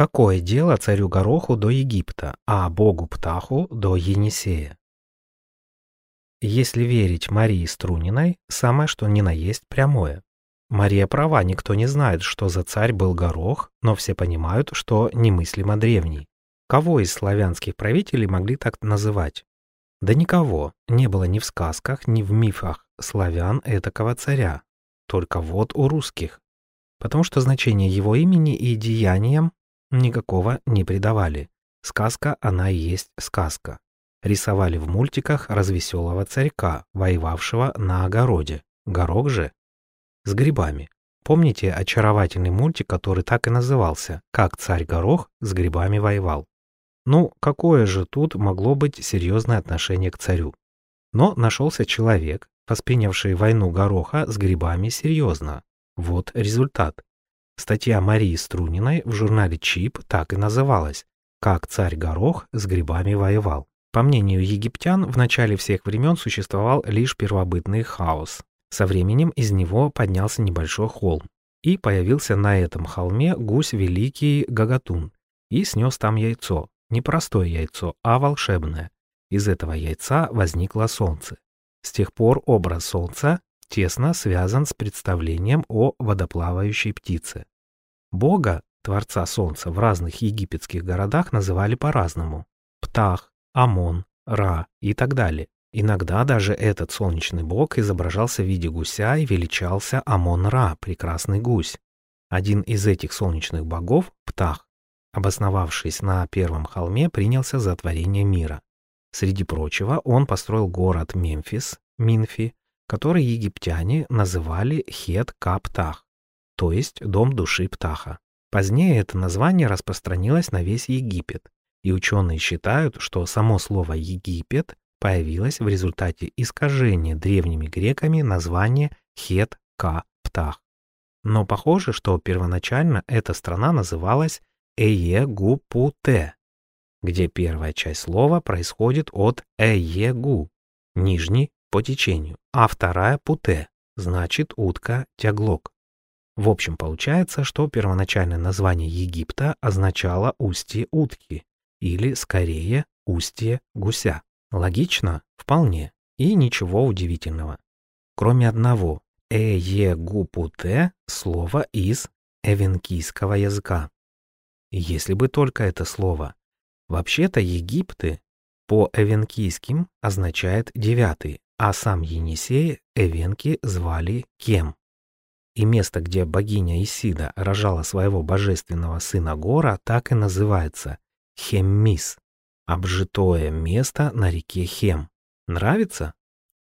Какое дело царю Гороху до Египта, а богу Птаху до Енисея? Если верить Марии Струниной, самое что ни на есть прямое. Мария права, никто не знает, что за царь был Горох, но все понимают, что немыслимо древний. Кого из славянских правителей могли так называть? Да никого, не было ни в сказках, ни в мифах славян этакого царя. Только вот у русских. Потому что значение его имени и деяниям никакого не придавали. Сказка она и есть сказка. Рисовали в мультиках развеселого царька, воевавшего на огороде. Горох же с грибами. Помните очаровательный мультик, который так и назывался «Как царь Горох с грибами воевал»? Ну, какое же тут могло быть серьезное отношение к царю? Но нашелся человек, воспринявший войну Гороха с грибами серьезно. Вот результат. Статья Марии Струниной в журнале «Чип» так и называлась «Как царь Горох с грибами воевал». По мнению египтян, в начале всех времен существовал лишь первобытный хаос. Со временем из него поднялся небольшой холм, и появился на этом холме гусь великий Гагатун, и снес там яйцо, не простое яйцо, а волшебное. Из этого яйца возникло солнце. С тех пор образ солнца тесно связан с представлением о водоплавающей птице. Бога, Творца Солнца, в разных египетских городах называли по-разному. Птах, Амон, Ра и так далее. Иногда даже этот солнечный бог изображался в виде гуся и величался Амон-Ра, прекрасный гусь. Один из этих солнечных богов, Птах, обосновавшись на первом холме, принялся за творение мира. Среди прочего, он построил город Мемфис, Минфи, который египтяне называли Хет-Ка-Птах, то есть дом души Птаха. Позднее это название распространилось на весь Египет, и ученые считают, что само слово «Египет» появилось в результате искажения древними греками названия Хет-Ка-Птах. Но похоже, что первоначально эта страна называлась Эегупуте, где первая часть слова происходит от Эегу, нижний по течению, а вторая Путе, значит утка-тяглок. В общем, получается, что первоначальное название Египта означало устье утки, или, скорее, устье гуся. Логично? Вполне. И ничего удивительного. Кроме одного. Э-е-гу-пу-те – слово из эвенкийского языка. Если бы только это слово. Вообще-то Египты по эвенкийским означает девятый, а сам Енисей эвенки звали Кем. И место, где богиня Исида рожала своего божественного сына Гора, так и называется Хеммис, обжитое место на реке Хем. Нравится?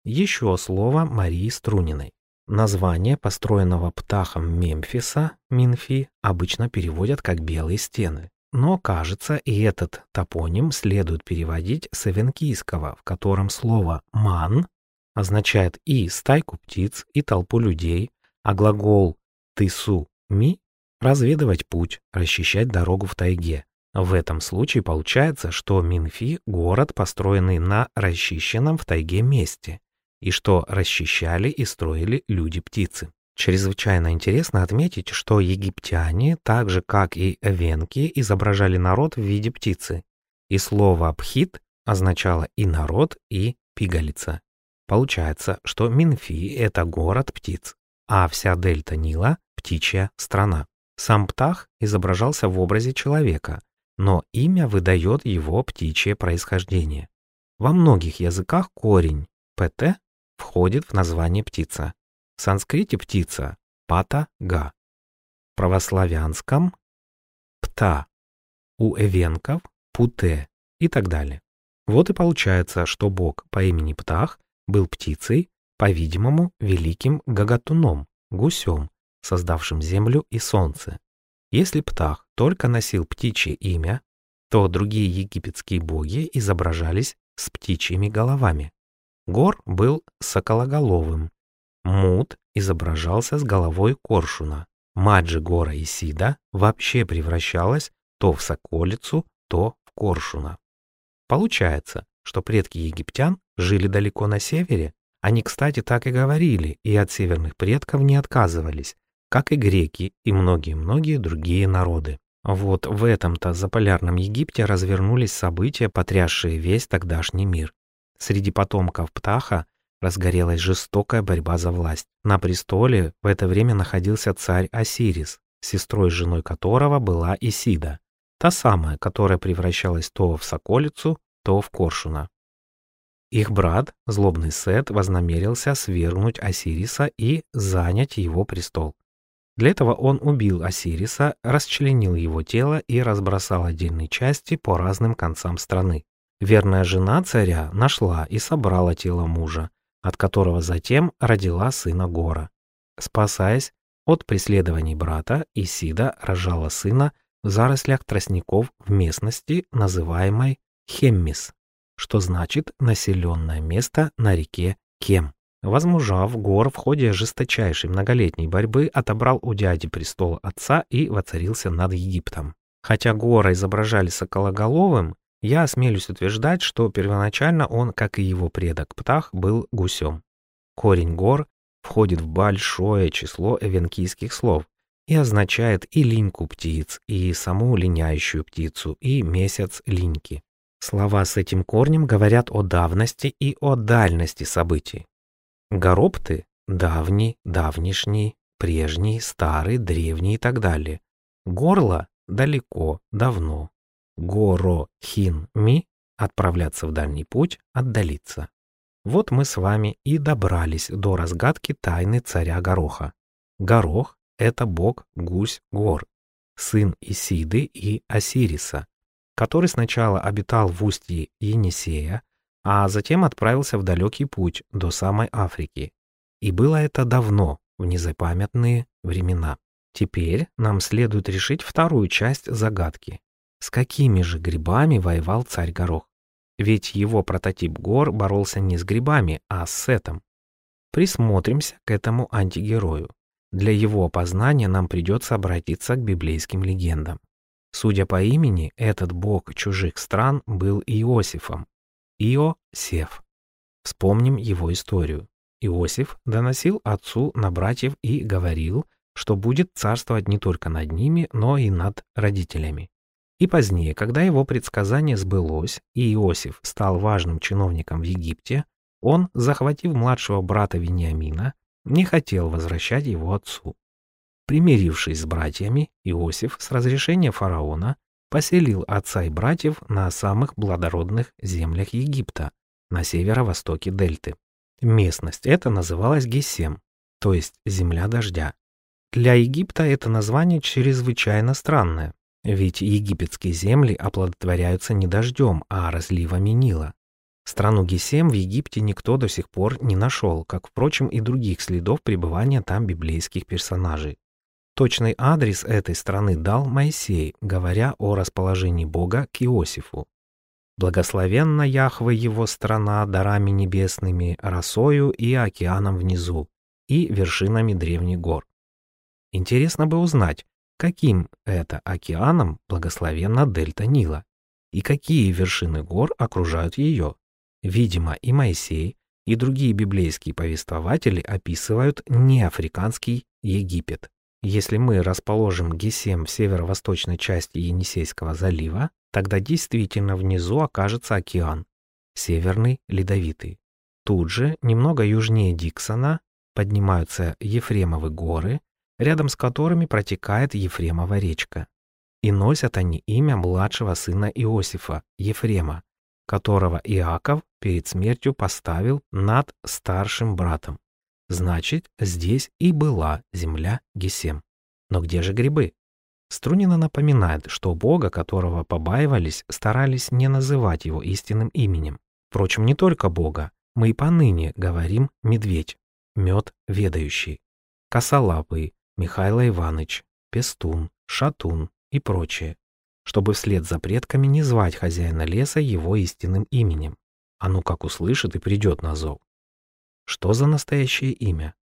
Еще слово Марии Струниной. Название построенного птахом Мемфиса, Минфи, обычно переводят как «белые стены». Но, кажется, и этот топоним следует переводить с эвенкийского, в котором слово «ман» означает и стайку птиц, и толпу людей, а глагол «тысу ми» — разведывать путь, расчищать дорогу в тайге. В этом случае получается, что Минфи — город, построенный на расчищенном в тайге месте, и что расчищали и строили люди-птицы. Чрезвычайно интересно отметить, что египтяне, так же как и эвенки, изображали народ в виде птицы, и слово «пхит» означало и народ, и пигалица. Получается, что Минфи — это город птиц, а вся дельта Нила — птичья страна. Сам птах изображался в образе человека, но имя выдает его птичье происхождение. Во многих языках корень «pt» входит в название птица. В санскрите птица – пата-га. В православянском – пта. У эвенков – путе и так далее. Вот и получается, что бог по имени Птах был птицей, по-видимому, великим гагатуном, гусем, создавшим землю и солнце. Если Птах только носил птичье имя, то другие египетские боги изображались с птичьими головами. Гор был сокологоловым. Мут изображался с головой коршуна. Маджи Гора Исида вообще превращалась то в соколицу, то в коршуна. Получается, что предки египтян жили далеко на севере. Они, кстати, так и говорили, и от северных предков не отказывались, как и греки и многие-многие другие народы. Вот в этом-то заполярном Египте развернулись события, потрясшие весь тогдашний мир. Среди потомков Птаха разгорелась жестокая борьба за власть. На престоле в это время находился царь Осирис, сестрой женой которого была Исида, та самая, которая превращалась то в соколицу, то в коршуна. Их брат, злобный Сет, вознамерился свергнуть Осириса и занять его престол. Для этого он убил Осириса, расчленил его тело и разбросал отдельные части по разным концам страны. Верная жена царя нашла и собрала тело мужа, от которого затем родила сына Гора. Спасаясь от преследований брата, Исида рожала сына в зарослях тростников в местности, называемой Хеммис, что значит «населенное место на реке Кем». Возмужав, Гор в ходе жесточайшей многолетней борьбы отобрал у дяди престол отца и воцарился над Египтом. Хотя Гора изображали сокологоловым, я осмелюсь утверждать, что первоначально он, как и его предок Птах, был гусем. Корень Гор входит в большое число эвенкийских слов и означает и линьку птиц, и саму линяющую птицу, и месяц линьки. Слова с этим корнем говорят о давности и о дальности событий. Горопты – давний, давнишний, прежний, старый, древний и так далее. Горло – далеко, давно. Горо, хин, ми – отправляться в дальний путь, отдалиться. Вот мы с вами и добрались до разгадки тайны царя Гороха. Горох – это бог гусь гор, сын Исиды и Осириса, который сначала обитал в устье Енисея, а затем отправился в далекий путь до самой Африки. И было это давно, в незапамятные времена. Теперь нам следует решить вторую часть загадки. С какими же грибами воевал царь Горох? Ведь его прототип гор боролся не с грибами, а с Сетом. Присмотримся к этому антигерою. Для его опознания нам придется обратиться к библейским легендам. Судя по имени, этот бог чужих стран был Иосифом, Иосиф. Вспомним его историю. Иосиф доносил отцу на братьев и говорил, что будет царствовать не только над ними, но и над родителями. И позднее, когда его предсказание сбылось, и Иосиф стал важным чиновником в Египте, он, захватив младшего брата Вениамина, не хотел возвращать его отцу. Примирившись с братьями, Иосиф с разрешения фараона поселил отца и братьев на самых плодородных землях Египта, на северо-востоке дельты. Местность эта называлась Гесем, то есть земля дождя. Для Египта это название чрезвычайно странное, ведь египетские земли оплодотворяются не дождем, а разливами Нила. Страну Гесем в Египте никто до сих пор не нашел, как, впрочем, и других следов пребывания там библейских персонажей. Точный адрес этой страны дал Моисей, говоря о расположении Бога к Иосифу. Благословенна Яхве его страна дарами небесными, росою и океаном внизу, и вершинами древних гор. Интересно бы узнать, каким это океаном благословенна дельта Нила, и какие вершины гор окружают ее. Видимо, и Моисей, и другие библейские повествователи описывают неафриканский Египет. Если мы расположим Гесем в северо-восточной части Енисейского залива, тогда действительно внизу окажется океан, Северный Ледовитый. Тут же, немного южнее Диксона, поднимаются Ефремовы горы, рядом с которыми протекает Ефремова речка. И носят они имя младшего сына Иосифа, Ефрема, которого Иаков перед смертью поставил над старшим братом. Значит, здесь и была земля Гесем. Но где же грибы? Струнина напоминает, что Бога, которого побаивались, старались не называть его истинным именем. Впрочем, не только Бога. Мы и поныне говорим «медведь», «мед ведающий», «косолапый», «Михайло Иванович», «пестун», «шатун» и прочее, чтобы вслед за предками не звать хозяина леса его истинным именем. А ну как услышит и придет на зов. Что за настоящее имя?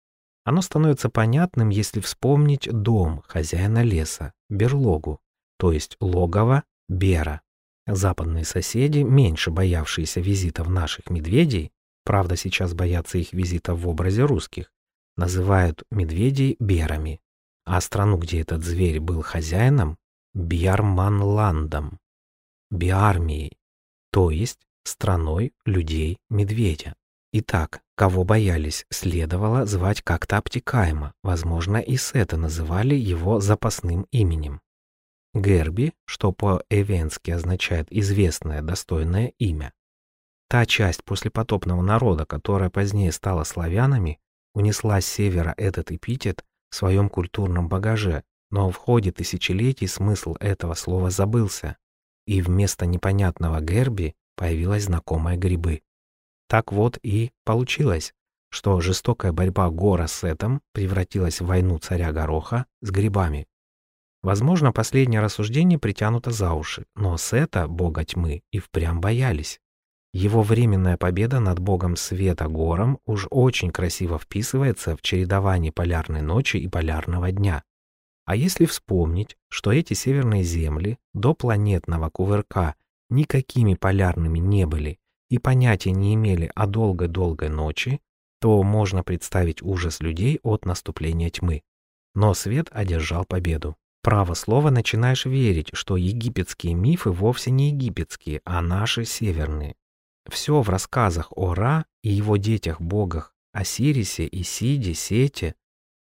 Оно становится понятным, если вспомнить дом хозяина леса, берлогу, то есть логово Бера. Западные соседи, меньше боявшиеся визитов наших медведей, правда сейчас боятся их визитов в образе русских, называют медведей берами, а страну, где этот зверь был хозяином, Бьярманландом, Биармией, то есть страной людей-медведя. Итак, кого боялись, следовало звать как-то обтекаемо, возможно, и Сета называли его запасным именем. Герби, что по-эвенски означает «известное, достойное имя». Та часть послепотопного народа, которая позднее стала славянами, унесла с севера этот эпитет в своем культурном багаже, но в ходе тысячелетий смысл этого слова забылся, и вместо непонятного Герби появилась знакомая грибы. Так вот и получилось, что жестокая борьба Гора с Сетом превратилась в войну царя Гороха с грибами. Возможно, последнее рассуждение притянуто за уши, но Сета, бога тьмы, и впрямь боялись. Его временная победа над богом света Гором уж очень красиво вписывается в чередование полярной ночи и полярного дня. А если вспомнить, что эти северные земли до планетного кувырка никакими полярными не были и понятия не имели о долгой-долгой ночи, то можно представить ужас людей от наступления тьмы. Но свет одержал победу. Право слова начинаешь верить, что египетские мифы вовсе не египетские, а наши северные. Все в рассказах о Ра и его детях-богах Осирисе, Исиде, Сете,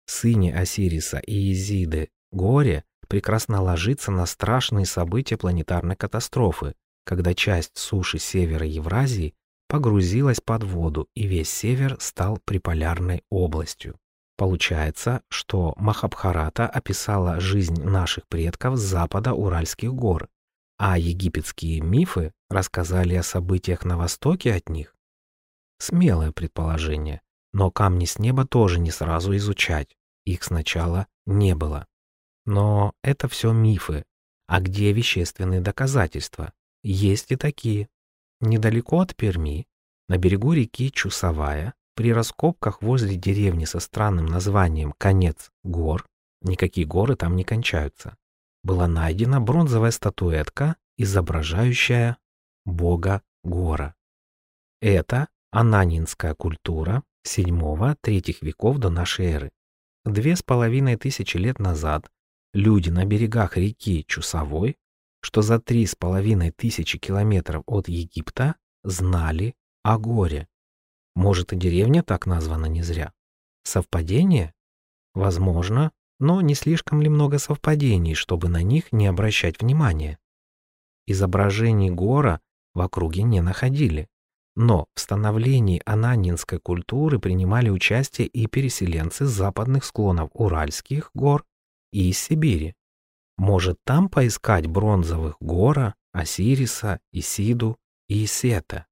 сыне Осириса и Изиды, Горе, прекрасно ложится на страшные события планетарной катастрофы, когда часть суши севера Евразии погрузилась под воду, и весь север стал приполярной областью. Получается, что Махабхарата описала жизнь наших предков с запада Уральских гор, а египетские мифы рассказали о событиях на востоке от них. Смелое предположение, но камни с неба тоже не сразу изучать, их сначала не было. Но это все мифы, а где вещественные доказательства? Есть и такие. Недалеко от Перми, на берегу реки Чусовая, при раскопках возле деревни со странным названием «Конец гор», никакие горы там не кончаются, была найдена бронзовая статуэтка, изображающая бога Гора. Это ананинская культура 7-3 веков до нашей эры. Две с половиной тысячи лет назад люди на берегах реки Чусовой что за три с половиной тысячи километров от Египта знали о горе. Может, и деревня так названа не зря. Совпадение? Возможно, но не слишком ли много совпадений, чтобы на них не обращать внимания? Изображений гора в округе не находили, но в становлении ананинской культуры принимали участие и переселенцы с западных склонов Уральских гор и из Сибири. Может там поискать бронзовых Гора, Осириса, Исиду и Исета?